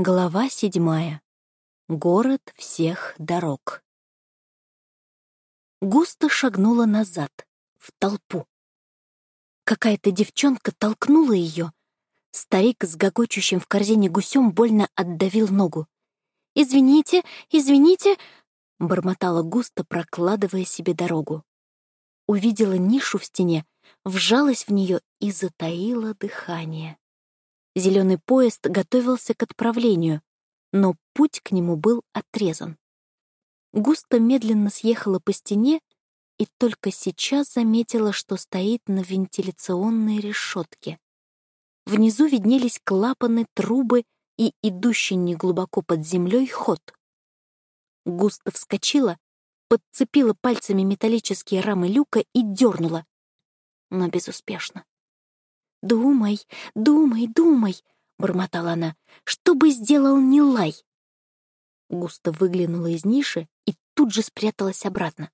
Глава седьмая. Город всех дорог. Густо шагнула назад, в толпу. Какая-то девчонка толкнула ее. Старик с гогочущим в корзине гусем больно отдавил ногу. «Извините, извините!» — бормотала густо, прокладывая себе дорогу. Увидела нишу в стене, вжалась в нее и затаила дыхание. Зеленый поезд готовился к отправлению, но путь к нему был отрезан. Густо медленно съехала по стене и только сейчас заметила, что стоит на вентиляционной решетке. Внизу виднелись клапаны, трубы и идущий неглубоко под землей ход. Густо вскочила, подцепила пальцами металлические рамы люка и дернула, но безуспешно. «Думай, думай, думай!» — бормотала она. «Что бы сделал Нилай?» Густо выглянула из ниши и тут же спряталась обратно.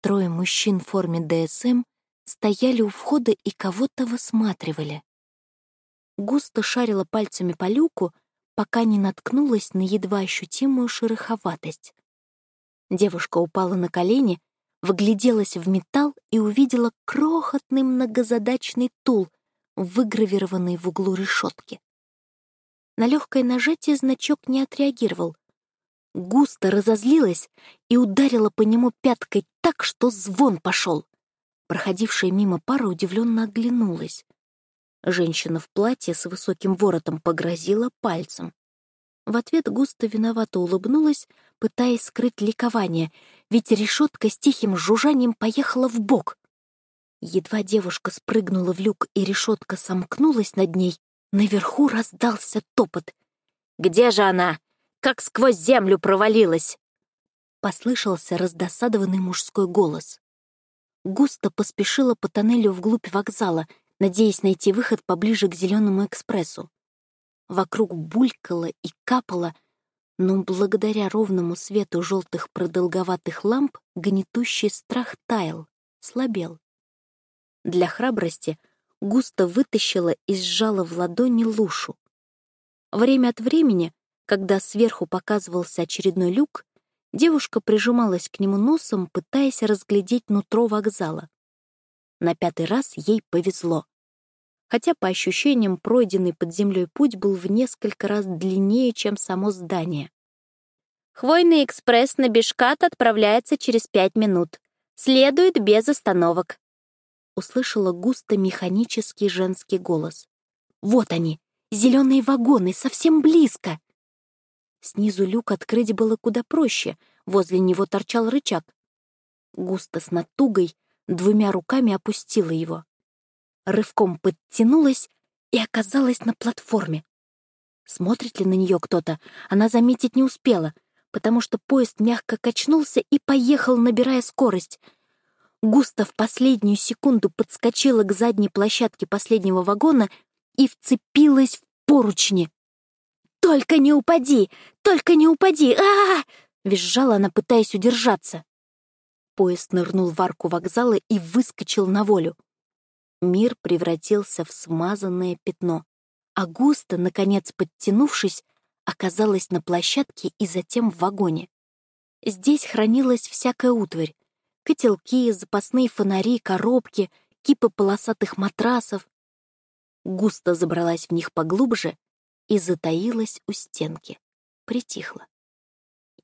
Трое мужчин в форме ДСМ стояли у входа и кого-то высматривали. Густо шарила пальцами по люку, пока не наткнулась на едва ощутимую шероховатость. Девушка упала на колени, вгляделась в металл и увидела крохотный многозадачный тул, выгравированный в углу решетки. На легкое нажатие значок не отреагировал. Густо разозлилась и ударила по нему пяткой так, что звон пошел. Проходившая мимо пара удивленно оглянулась. Женщина в платье с высоким воротом погрозила пальцем. В ответ густо виновато улыбнулась, пытаясь скрыть ликование, ведь решетка с тихим жужжанием поехала в бок. Едва девушка спрыгнула в люк и решетка сомкнулась над ней, наверху раздался топот. «Где же она? Как сквозь землю провалилась!» Послышался раздосадованный мужской голос. Густо поспешила по тоннелю вглубь вокзала, надеясь найти выход поближе к зеленому экспрессу. Вокруг булькало и капало, но благодаря ровному свету желтых продолговатых ламп гнетущий страх таял, слабел. Для храбрости густо вытащила и сжала в ладони лушу. Время от времени, когда сверху показывался очередной люк, девушка прижималась к нему носом, пытаясь разглядеть нутро вокзала. На пятый раз ей повезло. Хотя, по ощущениям, пройденный под землей путь был в несколько раз длиннее, чем само здание. «Хвойный экспресс на Бишкат отправляется через пять минут. Следует без остановок», услышала густо механический женский голос. «Вот они, зеленые вагоны, совсем близко!» Снизу люк открыть было куда проще, возле него торчал рычаг. Густо с натугой двумя руками опустила его. Рывком подтянулась и оказалась на платформе. Смотрит ли на нее кто-то, она заметить не успела, потому что поезд мягко качнулся и поехал, набирая скорость — Густо в последнюю секунду подскочила к задней площадке последнего вагона и вцепилась в поручни. «Только не упади! Только не упади! а, -а, -а визжала она, пытаясь удержаться. Поезд нырнул в арку вокзала и выскочил на волю. Мир превратился в смазанное пятно, а густо, наконец подтянувшись, оказалась на площадке и затем в вагоне. Здесь хранилась всякая утварь, котелки, запасные фонари, коробки, кипы полосатых матрасов. Густо забралась в них поглубже и затаилась у стенки. Притихла.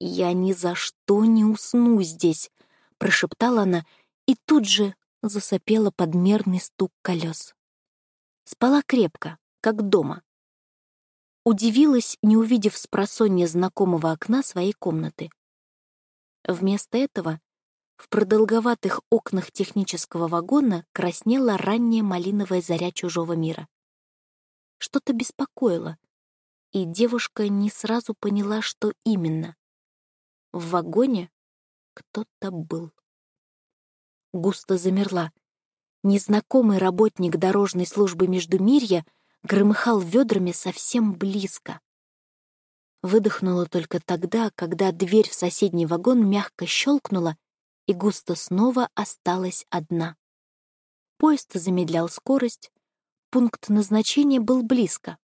«Я ни за что не усну здесь», — прошептала она и тут же засопела подмерный стук колес. Спала крепко, как дома. Удивилась, не увидев с знакомого окна своей комнаты. Вместо этого в продолговатых окнах технического вагона краснела ранняя малиновая заря чужого мира. Что-то беспокоило, и девушка не сразу поняла, что именно. В вагоне кто-то был. Густо замерла. Незнакомый работник дорожной службы Междумирья громыхал ведрами совсем близко. Выдохнула только тогда, когда дверь в соседний вагон мягко щелкнула, и Густа снова осталась одна. Поезд замедлял скорость, пункт назначения был близко.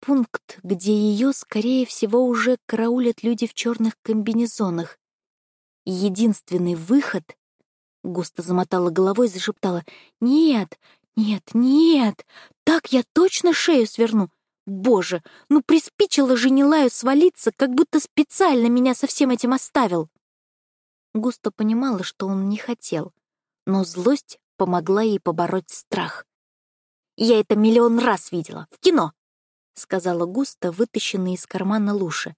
пункт, где ее, скорее всего, уже караулят люди в черных комбинезонах. Единственный выход... Густо замотала головой и зашептала. «Нет, нет, нет, так я точно шею сверну. Боже, ну приспичило же Нилаю свалиться, как будто специально меня со всем этим оставил». Густо понимала, что он не хотел, но злость помогла ей побороть страх. «Я это миллион раз видела, в кино!» — сказала Густа, вытащенная из кармана Луши.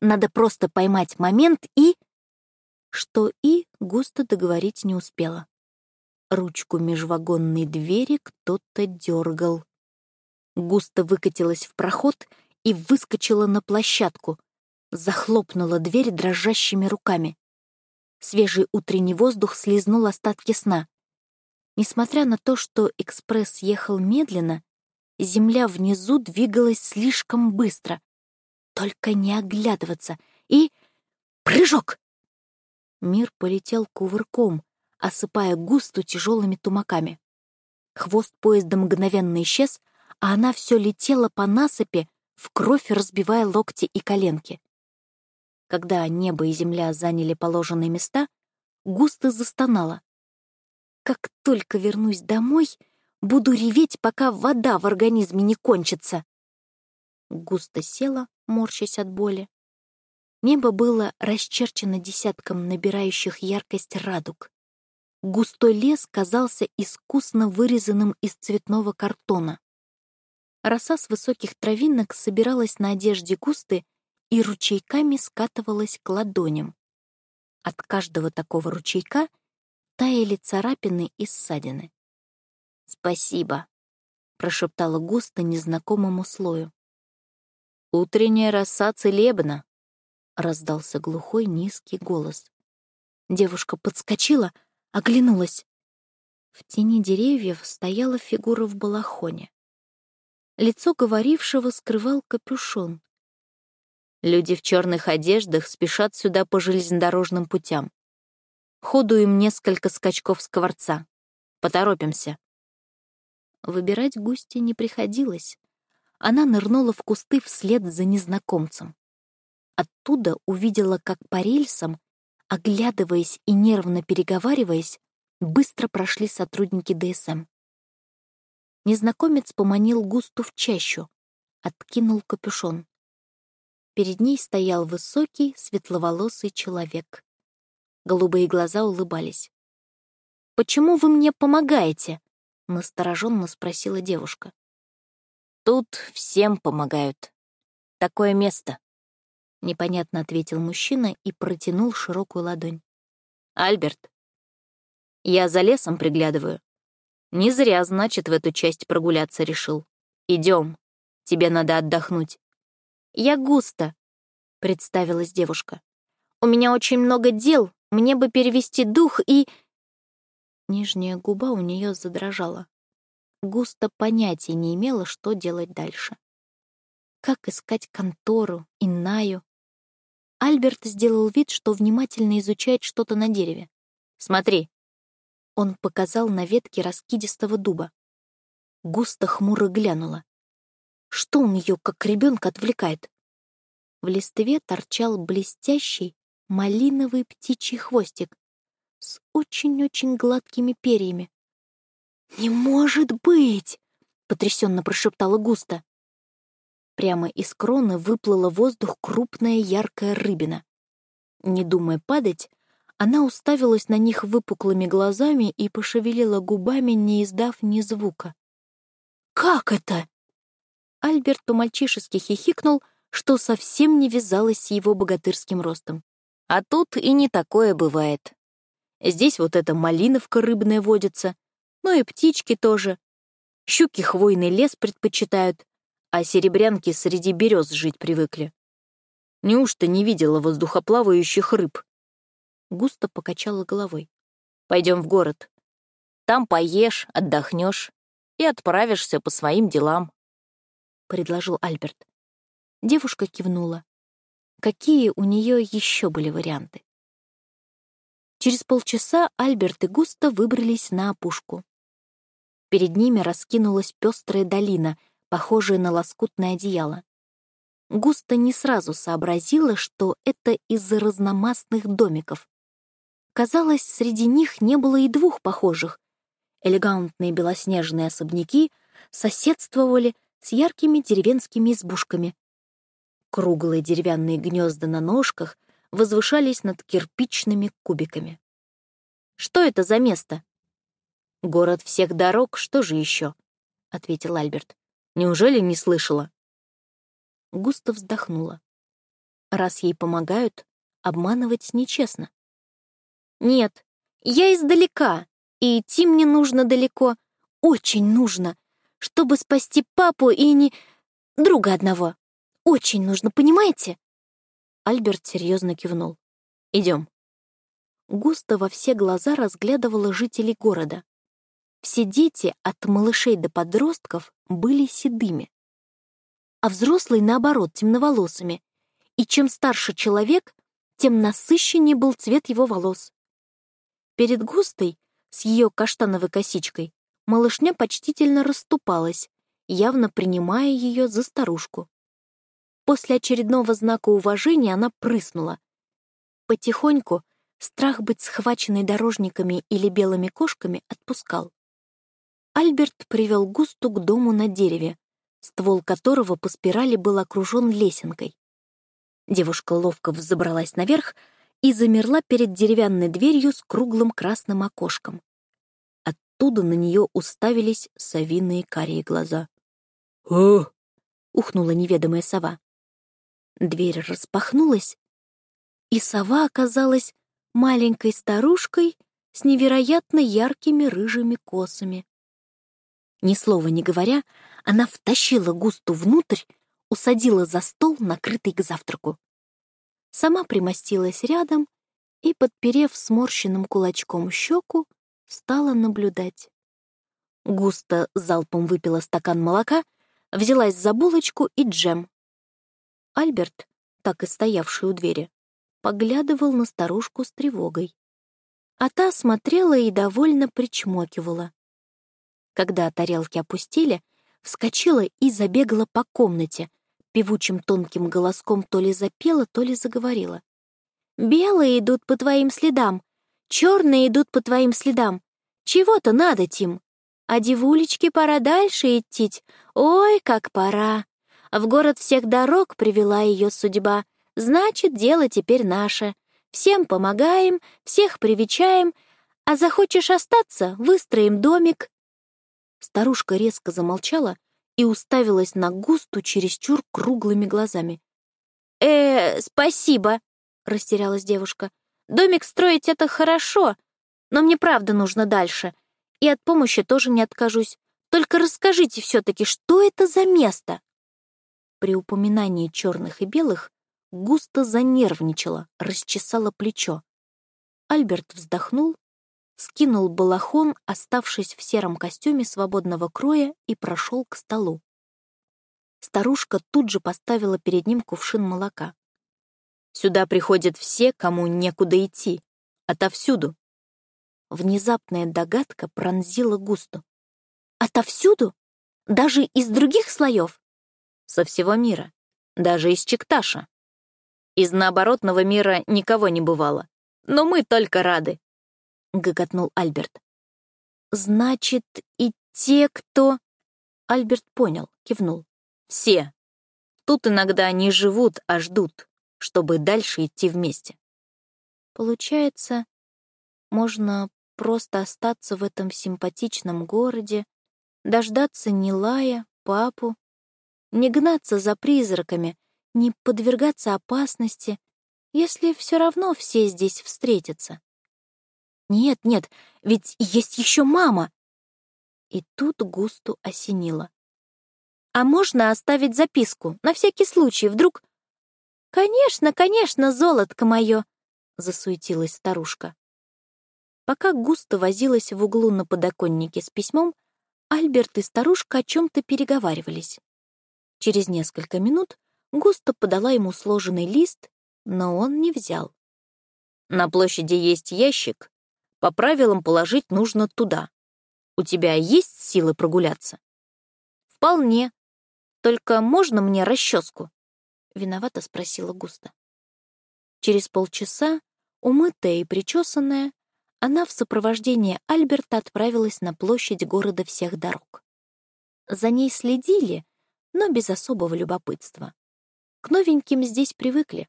«Надо просто поймать момент и...» Что «и» Густа договорить не успела. Ручку межвагонной двери кто-то дергал. Густо выкатилась в проход и выскочила на площадку. Захлопнула дверь дрожащими руками. Свежий утренний воздух слезнул остатки сна. Несмотря на то, что экспресс ехал медленно, земля внизу двигалась слишком быстро. Только не оглядываться. И... Прыжок! Мир полетел кувырком, осыпая густу тяжелыми тумаками. Хвост поезда мгновенно исчез, а она все летела по насыпи, в кровь разбивая локти и коленки. Когда небо и земля заняли положенные места, густо застонала. Как только вернусь домой, буду реветь, пока вода в организме не кончится. Густо села, морщась от боли. Небо было расчерчено десятком набирающих яркость радуг. Густой лес казался искусно вырезанным из цветного картона. Роса с высоких травинок собиралась на одежде густы и ручейками скатывалась к ладоням. От каждого такого ручейка — таяли царапины и ссадины. «Спасибо», — прошептала густо незнакомому слою. «Утренняя роса целебна», — раздался глухой низкий голос. Девушка подскочила, оглянулась. В тени деревьев стояла фигура в балахоне. Лицо говорившего скрывал капюшон. Люди в черных одеждах спешат сюда по железнодорожным путям. Ходу им несколько скачков скворца. Поторопимся. Выбирать густи не приходилось. Она нырнула в кусты вслед за незнакомцем. Оттуда увидела, как по рельсам, оглядываясь и нервно переговариваясь, быстро прошли сотрудники ДСМ. Незнакомец поманил Густу в чащу, откинул капюшон. Перед ней стоял высокий, светловолосый человек. Голубые глаза улыбались. «Почему вы мне помогаете?» — настороженно спросила девушка. «Тут всем помогают. Такое место», — непонятно ответил мужчина и протянул широкую ладонь. «Альберт, я за лесом приглядываю. Не зря, значит, в эту часть прогуляться решил. Идем, тебе надо отдохнуть». «Я густо», — представилась девушка. «У меня очень много дел, мне бы перевести дух и... Нижняя губа у нее задрожала. Густо понятия не имела, что делать дальше. Как искать контору, Иннаю? Альберт сделал вид, что внимательно изучает что-то на дереве. «Смотри!» Он показал на ветке раскидистого дуба. Густо хмуро глянула. Что он ее, как ребенка, отвлекает? В листве торчал блестящий, малиновый птичий хвостик с очень-очень гладкими перьями. «Не может быть!» — потрясенно прошептала Густа. Прямо из кроны выплыла в воздух крупная яркая рыбина. Не думая падать, она уставилась на них выпуклыми глазами и пошевелила губами, не издав ни звука. «Как это?» Альберт по-мальчишески хихикнул, что совсем не вязалось с его богатырским ростом. А тут и не такое бывает. Здесь вот эта малиновка рыбная водится, ну и птички тоже. Щуки хвойный лес предпочитают, а серебрянки среди берез жить привыкли. Неужто не видела воздухоплавающих рыб? Густо покачала головой. Пойдем в город. Там поешь, отдохнешь и отправишься по своим делам, — предложил Альберт. Девушка кивнула какие у нее еще были варианты. Через полчаса Альберт и Густо выбрались на опушку. Перед ними раскинулась пестрая долина, похожая на лоскутное одеяло. Густа не сразу сообразила, что это из-за разномастных домиков. Казалось, среди них не было и двух похожих. Элегантные белоснежные особняки соседствовали с яркими деревенскими избушками. Круглые деревянные гнезда на ножках возвышались над кирпичными кубиками. «Что это за место?» «Город всех дорог, что же еще?» — ответил Альберт. «Неужели не слышала?» Густо вздохнула. Раз ей помогают, обманывать нечестно. «Нет, я издалека, и идти мне нужно далеко, очень нужно, чтобы спасти папу и не... друга одного. Очень нужно, понимаете?» Альберт серьезно кивнул. «Идем». Густо во все глаза разглядывала жителей города. Все дети, от малышей до подростков, были седыми. А взрослые, наоборот, темноволосыми. И чем старше человек, тем насыщеннее был цвет его волос. Перед Густой, с ее каштановой косичкой, малышня почтительно расступалась, явно принимая ее за старушку. После очередного знака уважения она прыснула. Потихоньку страх быть схваченной дорожниками или белыми кошками отпускал. Альберт привел Густу к дому на дереве, ствол которого по спирали был окружен лесенкой. Девушка ловко взобралась наверх и замерла перед деревянной дверью с круглым красным окошком. Оттуда на нее уставились совиные карие глаза. «О!» — ухнула неведомая сова. Дверь распахнулась, и сова оказалась маленькой старушкой с невероятно яркими рыжими косами. Ни слова не говоря, она втащила Густу внутрь, усадила за стол, накрытый к завтраку. Сама примостилась рядом и, подперев сморщенным кулачком щеку, стала наблюдать. Густа залпом выпила стакан молока, взялась за булочку и джем, Альберт, так и стоявший у двери, поглядывал на старушку с тревогой. А та смотрела и довольно причмокивала. Когда тарелки опустили, вскочила и забегала по комнате, певучим тонким голоском то ли запела, то ли заговорила. «Белые идут по твоим следам, черные идут по твоим следам. Чего-то надо, Тим. А девулечке пора дальше идти. Ой, как пора!» В город всех дорог привела ее судьба. Значит, дело теперь наше. Всем помогаем, всех привечаем, а захочешь остаться — выстроим домик». Старушка резко замолчала и уставилась на густу чересчур круглыми глазами. «Э, спасибо», — растерялась девушка. «Домик строить — это хорошо, но мне правда нужно дальше. И от помощи тоже не откажусь. Только расскажите все-таки, что это за место?» При упоминании черных и белых густо занервничала, расчесала плечо. Альберт вздохнул, скинул балахон, оставшись в сером костюме свободного кроя, и прошел к столу. Старушка тут же поставила перед ним кувшин молока. «Сюда приходят все, кому некуда идти. Отовсюду». Внезапная догадка пронзила густо. «Отовсюду? Даже из других слоев?» со всего мира, даже из Чикташа. Из наоборотного мира никого не бывало, но мы только рады», — гоготнул Альберт. «Значит, и те, кто...» Альберт понял, кивнул. «Все. Тут иногда не живут, а ждут, чтобы дальше идти вместе». Получается, можно просто остаться в этом симпатичном городе, дождаться Нилая, папу не гнаться за призраками, не подвергаться опасности, если все равно все здесь встретятся. Нет, нет, ведь есть еще мама. И тут Густу осенило. А можно оставить записку, на всякий случай, вдруг... «Конечно, конечно, золотко мое!» — засуетилась старушка. Пока Густа возилась в углу на подоконнике с письмом, Альберт и старушка о чем-то переговаривались. Через несколько минут Густо подала ему сложенный лист, но он не взял. «На площади есть ящик. По правилам положить нужно туда. У тебя есть силы прогуляться?» «Вполне. Только можно мне расческу?» Виновато спросила Густа. Через полчаса, умытая и причесанная, она в сопровождении Альберта отправилась на площадь города всех дорог. За ней следили, но без особого любопытства. К новеньким здесь привыкли.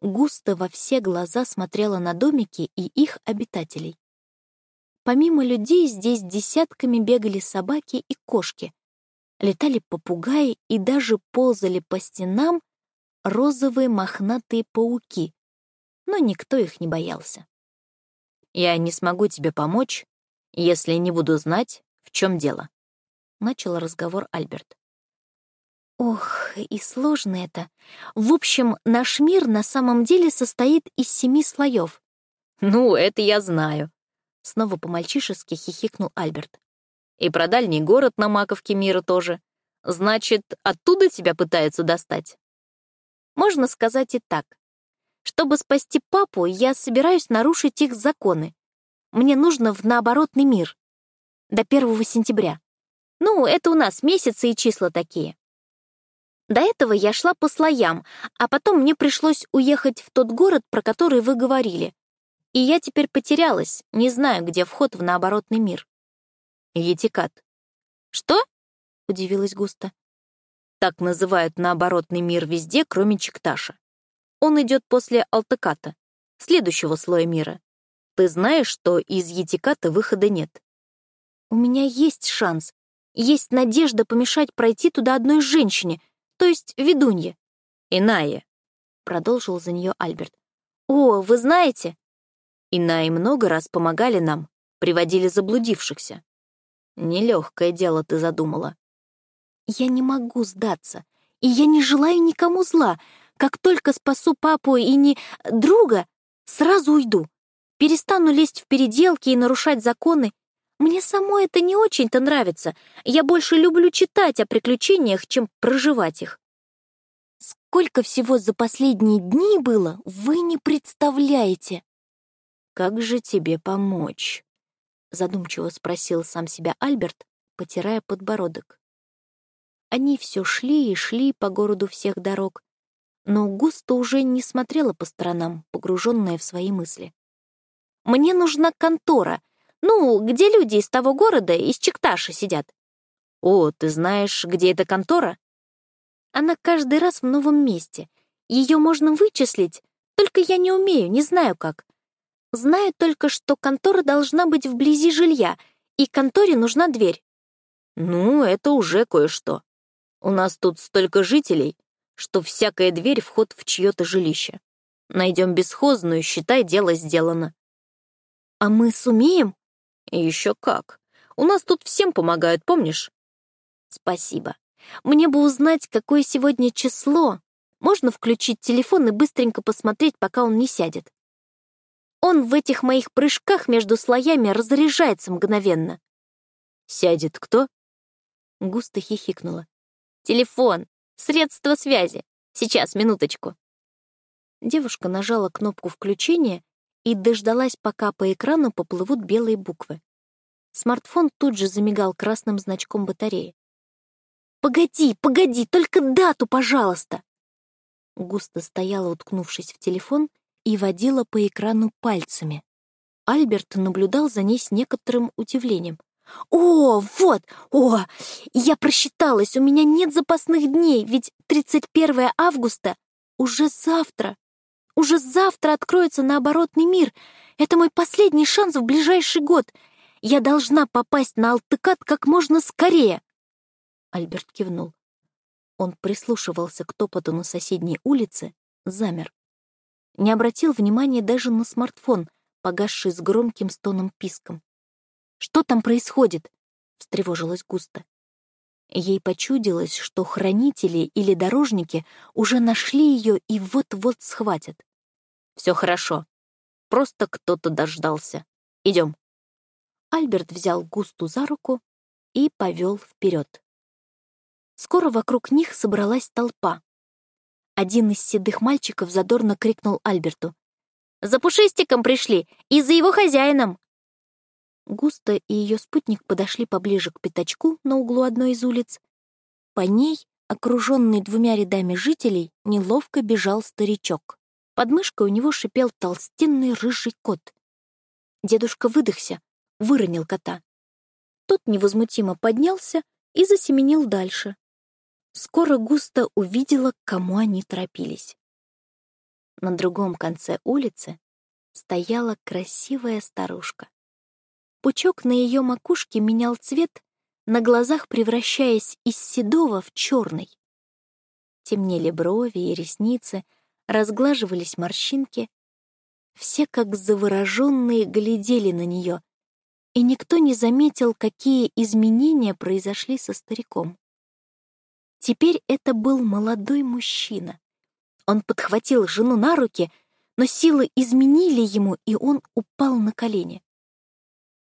Густо во все глаза смотрела на домики и их обитателей. Помимо людей здесь десятками бегали собаки и кошки, летали попугаи и даже ползали по стенам розовые мохнатые пауки, но никто их не боялся. «Я не смогу тебе помочь, если не буду знать, в чем дело», — начал разговор Альберт. Ох, и сложно это. В общем, наш мир на самом деле состоит из семи слоев. Ну, это я знаю. Снова по-мальчишески хихикнул Альберт. И про дальний город на маковке мира тоже. Значит, оттуда тебя пытаются достать? Можно сказать и так. Чтобы спасти папу, я собираюсь нарушить их законы. Мне нужно в наоборотный мир. До первого сентября. Ну, это у нас месяцы и числа такие. До этого я шла по слоям, а потом мне пришлось уехать в тот город, про который вы говорили. И я теперь потерялась, не знаю, где вход в наоборотный мир. Етикат. Что? Удивилась Густа. Так называют наоборотный мир везде, кроме Чикташа. Он идет после Алтыката, следующего слоя мира. Ты знаешь, что из Етиката выхода нет? У меня есть шанс. Есть надежда помешать пройти туда одной женщине — то есть ведунья. Иная, — продолжил за нее Альберт. О, вы знаете? Инаи много раз помогали нам, приводили заблудившихся. Нелегкое дело ты задумала. Я не могу сдаться, и я не желаю никому зла. Как только спасу папу и не друга, сразу уйду. Перестану лезть в переделки и нарушать законы. Мне самой это не очень-то нравится. Я больше люблю читать о приключениях, чем проживать их. Сколько всего за последние дни было, вы не представляете. Как же тебе помочь? Задумчиво спросил сам себя Альберт, потирая подбородок. Они все шли и шли по городу всех дорог, но Густо уже не смотрела по сторонам, погруженная в свои мысли. «Мне нужна контора», ну, где люди из того города, из Чикташа сидят. О, ты знаешь, где эта контора? Она каждый раз в новом месте. Ее можно вычислить, только я не умею, не знаю как. Знаю только, что контора должна быть вблизи жилья, и конторе нужна дверь. Ну, это уже кое-что. У нас тут столько жителей, что всякая дверь — вход в чье-то жилище. Найдем бесхозную, считай, дело сделано. А мы сумеем? Еще как. У нас тут всем помогают, помнишь? Спасибо. Мне бы узнать, какое сегодня число. Можно включить телефон и быстренько посмотреть, пока он не сядет. Он в этих моих прыжках между слоями разряжается мгновенно. Сядет кто? Густо хихикнула. Телефон. Средство связи. Сейчас, минуточку. Девушка нажала кнопку включения, и дождалась, пока по экрану поплывут белые буквы. Смартфон тут же замигал красным значком батареи. «Погоди, погоди, только дату, пожалуйста!» Густо стояла, уткнувшись в телефон, и водила по экрану пальцами. Альберт наблюдал за ней с некоторым удивлением. «О, вот! О, я просчиталась, у меня нет запасных дней, ведь 31 августа уже завтра!» Уже завтра откроется наоборотный мир. Это мой последний шанс в ближайший год. Я должна попасть на Алтыкат как можно скорее. Альберт кивнул. Он прислушивался к топоту на соседней улице, замер. Не обратил внимания даже на смартфон, погасший с громким стоном писком. «Что там происходит?» — встревожилась густо. Ей почудилось, что хранители или дорожники уже нашли ее и вот-вот схватят. Все хорошо. Просто кто-то дождался. Идем. Альберт взял Густу за руку и повел вперед. Скоро вокруг них собралась толпа. Один из седых мальчиков задорно крикнул Альберту. «За пушистиком пришли! И за его хозяином!» Густа и ее спутник подошли поближе к пятачку на углу одной из улиц. По ней, окруженный двумя рядами жителей, неловко бежал старичок. Под мышкой у него шипел толстенный рыжий кот. Дедушка выдохся, выронил кота. Тот невозмутимо поднялся и засеменил дальше. Скоро густо увидела, к кому они торопились. На другом конце улицы стояла красивая старушка. Пучок на ее макушке менял цвет, на глазах превращаясь из седого в черный. Темнели брови и ресницы, разглаживались морщинки. Все, как завороженные, глядели на нее, и никто не заметил, какие изменения произошли со стариком. Теперь это был молодой мужчина. Он подхватил жену на руки, но силы изменили ему, и он упал на колени.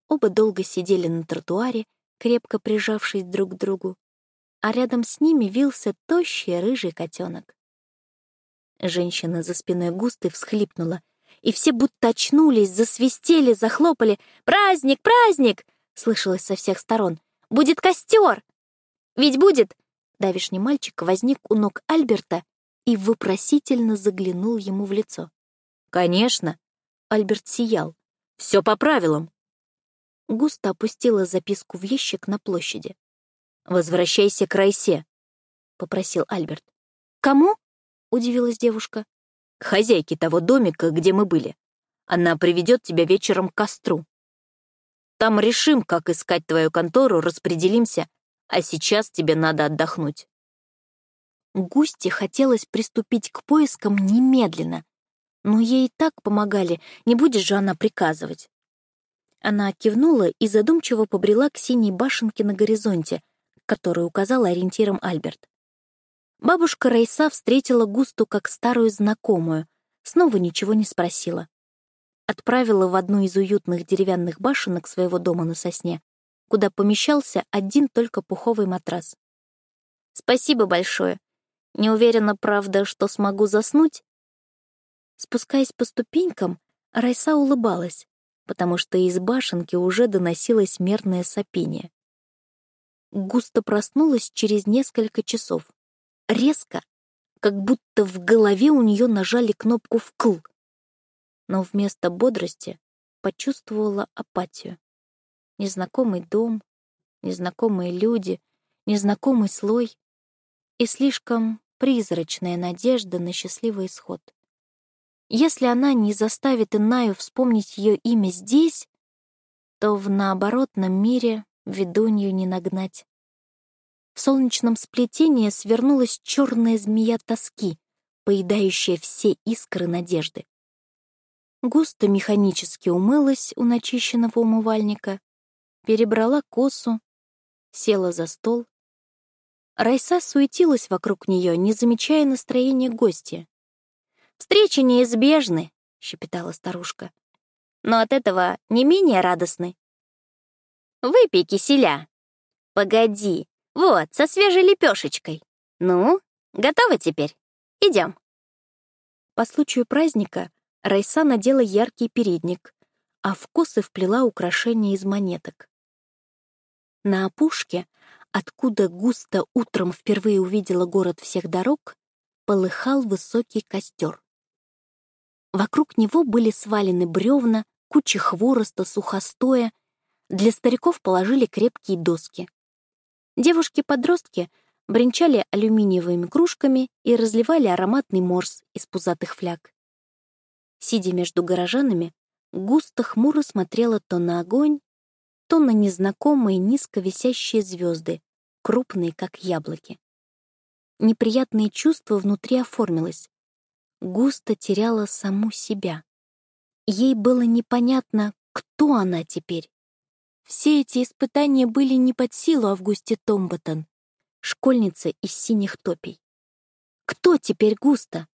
Оба долго сидели на тротуаре, крепко прижавшись друг к другу, а рядом с ними вился тощий рыжий котенок. Женщина за спиной густой всхлипнула, и все будто очнулись, засвистели, захлопали. «Праздник, праздник!» — слышалось со всех сторон. «Будет костер!» «Ведь будет!» Давишний мальчик возник у ног Альберта и вопросительно заглянул ему в лицо. «Конечно!» — Альберт сиял. «Все по правилам!» Густо опустила записку в ящик на площади. «Возвращайся к Райсе», — попросил Альберт. «Кому?» — удивилась девушка. «К хозяйке того домика, где мы были. Она приведет тебя вечером к костру. Там решим, как искать твою контору, распределимся, а сейчас тебе надо отдохнуть». Густи хотелось приступить к поискам немедленно, но ей и так помогали, не будет же она приказывать. Она кивнула и задумчиво побрела к синей башенке на горизонте, которую указал ориентиром Альберт. Бабушка Рейса встретила Густу как старую знакомую, снова ничего не спросила. Отправила в одну из уютных деревянных башенок своего дома на сосне, куда помещался один только пуховый матрас. «Спасибо большое. Не уверена, правда, что смогу заснуть?» Спускаясь по ступенькам, Райса улыбалась, потому что из башенки уже доносилось мерное сопение. Густо проснулась через несколько часов. Резко, как будто в голове у нее нажали кнопку «вкл». Но вместо бодрости почувствовала апатию. Незнакомый дом, незнакомые люди, незнакомый слой и слишком призрачная надежда на счастливый исход. Если она не заставит Инаю вспомнить ее имя здесь, то в наоборотном мире ведунью не нагнать. В солнечном сплетении свернулась черная змея тоски, поедающая все искры надежды. Густо механически умылась у начищенного умывальника, перебрала косу, села за стол. Райса суетилась вокруг нее, не замечая настроения гостя. «Встречи неизбежны», — щепетала старушка, «но от этого не менее радостны». «Выпей киселя». «Погоди, вот, со свежей лепешечкой. Ну, готова теперь? Идем. По случаю праздника Райса надела яркий передник, а в косы вплела украшения из монеток. На опушке, откуда густо утром впервые увидела город всех дорог, полыхал высокий костер. Вокруг него были свалены бревна, куча хвороста, сухостоя. Для стариков положили крепкие доски. Девушки-подростки бренчали алюминиевыми кружками и разливали ароматный морс из пузатых фляг. Сидя между горожанами, густо хмуро смотрела то на огонь, то на незнакомые низко висящие звезды, крупные, как яблоки. Неприятное чувство внутри оформилось. Густо теряла саму себя. Ей было непонятно, кто она теперь. Все эти испытания были не под силу Августе Томботон, школьнице из синих топий. Кто теперь Густа?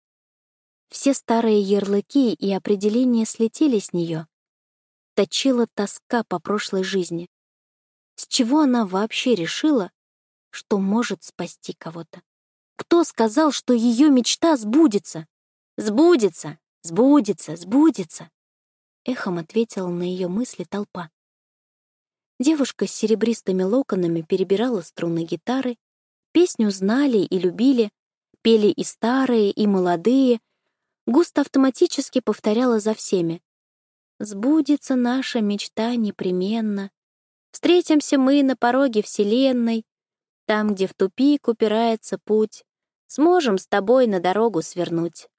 Все старые ярлыки и определения слетели с нее. Точила тоска по прошлой жизни. С чего она вообще решила, что может спасти кого-то? Кто сказал, что ее мечта сбудется? Сбудется, сбудется, сбудется. Эхом ответила на ее мысли толпа. Девушка с серебристыми локонами перебирала струны гитары, Песню знали и любили, пели и старые, и молодые. Густо автоматически повторяла за всеми. «Сбудется наша мечта непременно. Встретимся мы на пороге Вселенной, там, где в тупик упирается путь. Сможем с тобой на дорогу свернуть».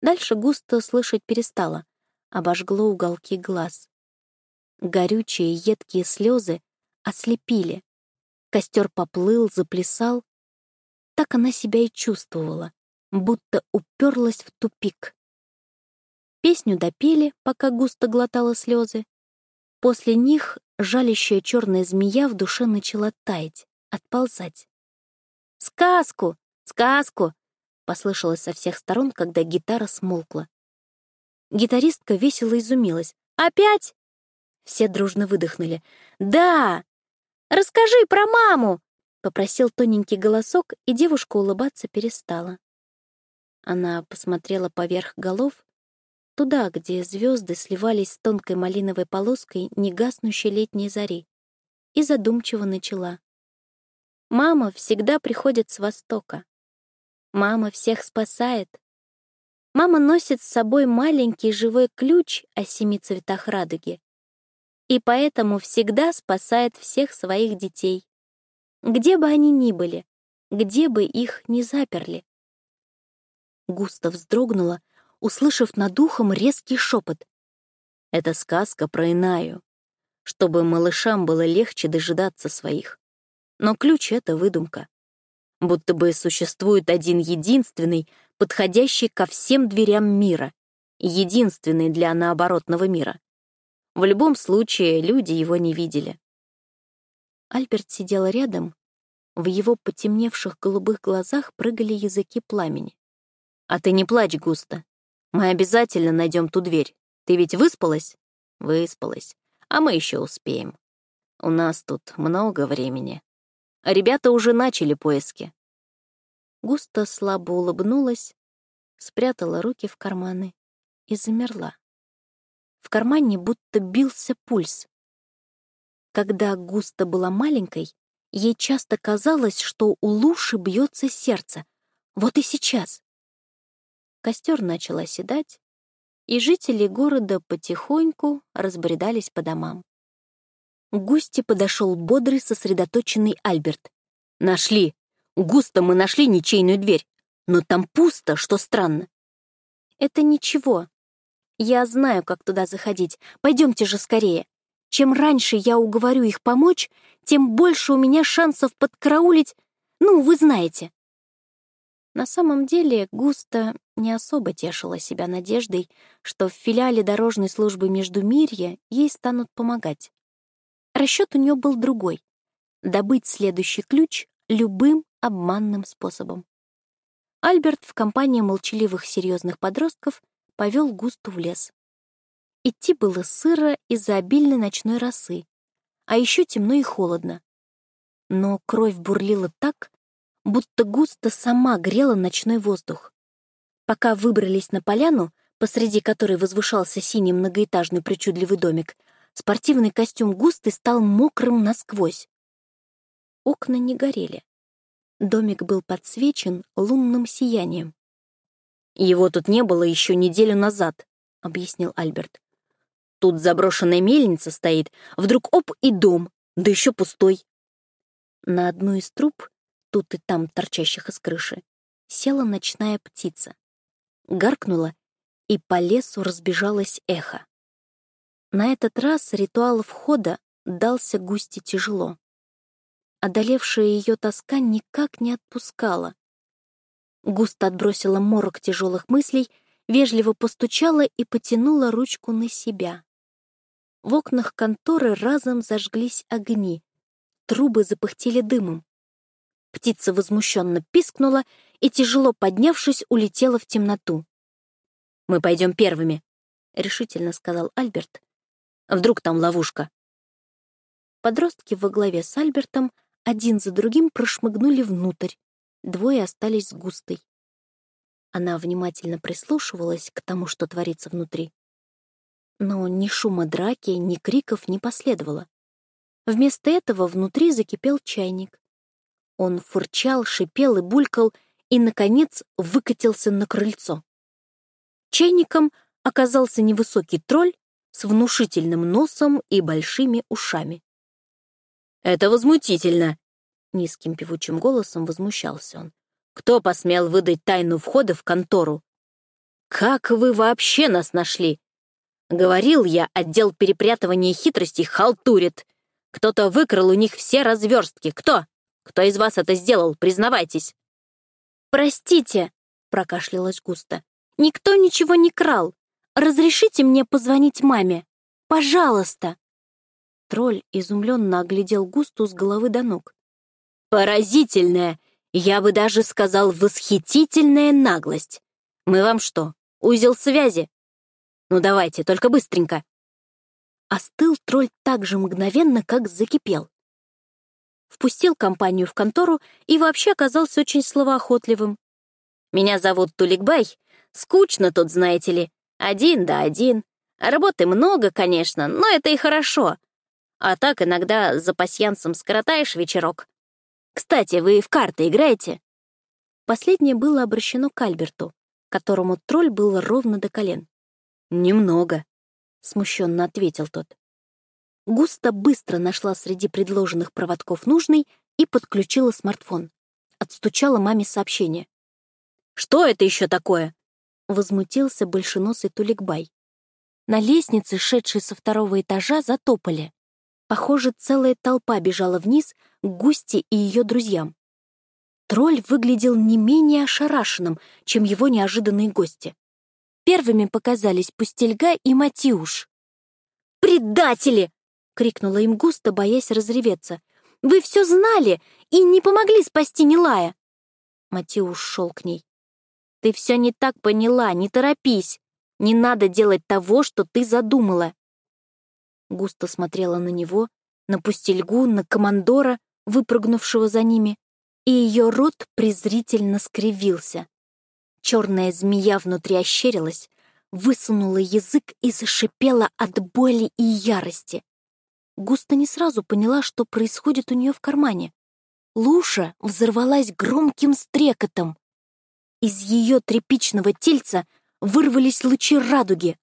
Дальше густо слышать перестала, обожгло уголки глаз. Горючие, едкие слезы ослепили. Костер поплыл, заплясал. Так она себя и чувствовала, будто уперлась в тупик. Песню допели, пока густо глотала слезы. После них жалящая черная змея в душе начала таять, отползать. «Сказку! Сказку!» — послышалось со всех сторон, когда гитара смолкла. Гитаристка весело изумилась. «Опять?» Все дружно выдохнули. «Да! Расскажи про маму!» — попросил тоненький голосок, и девушка улыбаться перестала. Она посмотрела поверх голов, туда, где звезды сливались с тонкой малиновой полоской негаснущей летней зари, и задумчиво начала. «Мама всегда приходит с востока. Мама всех спасает. Мама носит с собой маленький живой ключ о семи цветах радуги и поэтому всегда спасает всех своих детей. Где бы они ни были, где бы их ни заперли. Густо вздрогнула, услышав над ухом резкий шепот. Это сказка про Инаю, чтобы малышам было легче дожидаться своих. Но ключ — это выдумка. Будто бы существует один единственный, подходящий ко всем дверям мира, единственный для наоборотного мира. В любом случае, люди его не видели. Альберт сидел рядом. В его потемневших голубых глазах прыгали языки пламени. «А ты не плачь, Густо. Мы обязательно найдем ту дверь. Ты ведь выспалась?» «Выспалась. А мы еще успеем. У нас тут много времени. ребята уже начали поиски». Густо слабо улыбнулась, спрятала руки в карманы и замерла. В кармане будто бился пульс. Когда Густа была маленькой, ей часто казалось, что у Луши бьется сердце. Вот и сейчас. Костер начал оседать, и жители города потихоньку разбредались по домам. К Густе подошел бодрый, сосредоточенный Альберт. «Нашли! Густо мы нашли ничейную дверь, но там пусто, что странно». «Это ничего», я знаю, как туда заходить. Пойдемте же скорее. Чем раньше я уговорю их помочь, тем больше у меня шансов подкараулить. Ну, вы знаете. На самом деле Густа не особо тешила себя надеждой, что в филиале дорожной службы Междумирья ей станут помогать. Расчет у нее был другой — добыть следующий ключ любым обманным способом. Альберт в компании молчаливых серьезных подростков повел Густу в лес. Идти было сыро из-за обильной ночной росы, а еще темно и холодно. Но кровь бурлила так, будто Густа сама грела ночной воздух. Пока выбрались на поляну, посреди которой возвышался синий многоэтажный причудливый домик, спортивный костюм Густы стал мокрым насквозь. Окна не горели. Домик был подсвечен лунным сиянием. «Его тут не было еще неделю назад», — объяснил Альберт. «Тут заброшенная мельница стоит, вдруг оп и дом, да еще пустой». На одну из труб, тут и там торчащих из крыши, села ночная птица. Гаркнула, и по лесу разбежалось эхо. На этот раз ритуал входа дался Густи тяжело. Одолевшая ее тоска никак не отпускала. Густо отбросила морок тяжелых мыслей, вежливо постучала и потянула ручку на себя. В окнах конторы разом зажглись огни. Трубы запыхтели дымом. Птица возмущенно пискнула и, тяжело поднявшись, улетела в темноту. «Мы пойдем первыми», — решительно сказал Альберт. «Вдруг там ловушка?» Подростки во главе с Альбертом один за другим прошмыгнули внутрь, Двое остались с густой. Она внимательно прислушивалась к тому, что творится внутри. Но ни шума драки, ни криков не последовало. Вместо этого внутри закипел чайник. Он фырчал, шипел и булькал, и, наконец, выкатился на крыльцо. Чайником оказался невысокий тролль с внушительным носом и большими ушами. «Это возмутительно!» — низким певучим голосом возмущался он. «Кто посмел выдать тайну входа в контору? Как вы вообще нас нашли? Говорил я, отдел перепрятывания хитростей халтурит. Кто-то выкрал у них все разверстки. Кто? Кто из вас это сделал? Признавайтесь!» «Простите!» — прокашлялась густо. «Никто ничего не крал. Разрешите мне позвонить маме? Пожалуйста!» Тролль изумленно оглядел Густу с головы до ног. «Поразительная, я бы даже сказал, восхитительная наглость. Мы вам что, узел связи? Ну давайте, только быстренько». Остыл тролль так же мгновенно, как закипел. Впустил компанию в контору и вообще оказался очень словоохотливым. «Меня зовут Туликбай. Скучно тут, знаете ли. Один да один. Работы много, конечно, но это и хорошо. А так иногда за пасьянсом скоротаешь вечерок. Кстати, вы в карты играете?» Последнее было обращено к Альберту, которому тролль был ровно до колен. «Немного», — смущенно ответил тот. Густа быстро нашла среди предложенных проводков нужный и подключила смартфон. Отстучала маме сообщение. «Что это еще такое?» — возмутился большеносый Туликбай. На лестнице, шедшей со второго этажа, затопали. Похоже, целая толпа бежала вниз к Густе и ее друзьям. Тролль выглядел не менее ошарашенным, чем его неожиданные гости. Первыми показались Пустельга и Матиуш. «Предатели!» — крикнула им Густа, боясь разреветься. «Вы все знали и не помогли спасти Нилая!» Матиуш шел к ней. «Ты все не так поняла, не торопись. Не надо делать того, что ты задумала. Густо смотрела на него, на пустельгу, на командора, выпрыгнувшего за ними, и ее рот презрительно скривился. Черная змея внутри ощерилась, высунула язык и зашипела от боли и ярости. Густо не сразу поняла, что происходит у нее в кармане. Луша взорвалась громким стрекотом. Из ее тряпичного тельца вырвались лучи радуги.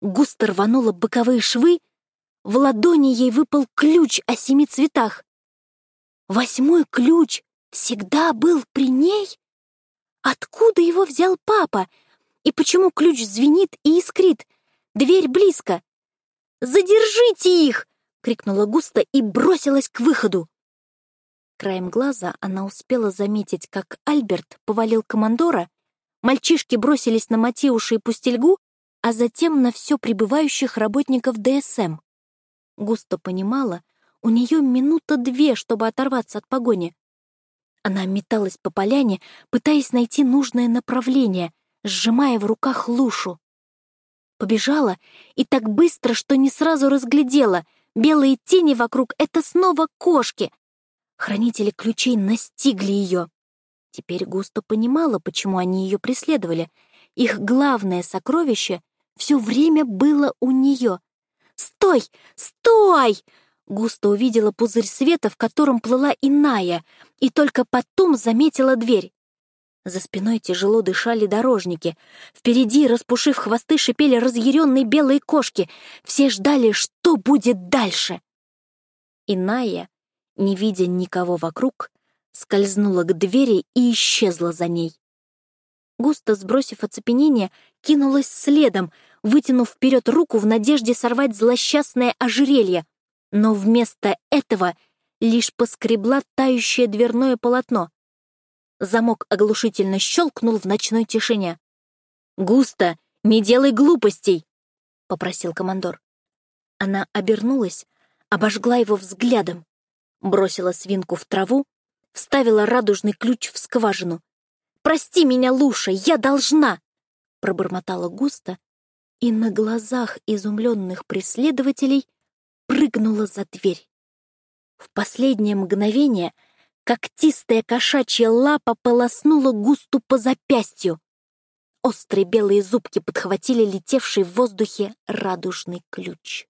Густо рванула боковые швы в ладони ей выпал ключ о семи цветах. Восьмой ключ всегда был при ней? Откуда его взял папа? И почему ключ звенит и искрит? Дверь близко. «Задержите их!» — крикнула Густа и бросилась к выходу. Краем глаза она успела заметить, как Альберт повалил командора, мальчишки бросились на Матеуша и Пустельгу, а затем на все прибывающих работников ДСМ. Густо понимала, у нее минута две, чтобы оторваться от погони. Она металась по поляне, пытаясь найти нужное направление, сжимая в руках лушу. Побежала и так быстро, что не сразу разглядела. Белые тени вокруг — это снова кошки. Хранители ключей настигли ее. Теперь Густо понимала, почему они ее преследовали. Их главное сокровище все время было у нее. «Стой! Стой!» Густо увидела пузырь света, в котором плыла иная, и только потом заметила дверь. За спиной тяжело дышали дорожники. Впереди, распушив хвосты, шипели разъяренные белые кошки. Все ждали, что будет дальше. Иная, не видя никого вокруг, скользнула к двери и исчезла за ней. Густо сбросив оцепенение, кинулась следом, вытянув вперед руку в надежде сорвать злосчастное ожерелье, но вместо этого лишь поскребла тающее дверное полотно. Замок оглушительно щелкнул в ночной тишине. «Густо, не делай глупостей!» — попросил командор. Она обернулась, обожгла его взглядом, бросила свинку в траву, вставила радужный ключ в скважину. «Прости меня, Луша, я должна!» — пробормотала густо и на глазах изумленных преследователей прыгнула за дверь. В последнее мгновение когтистая кошачья лапа полоснула густу по запястью. Острые белые зубки подхватили летевший в воздухе радужный ключ.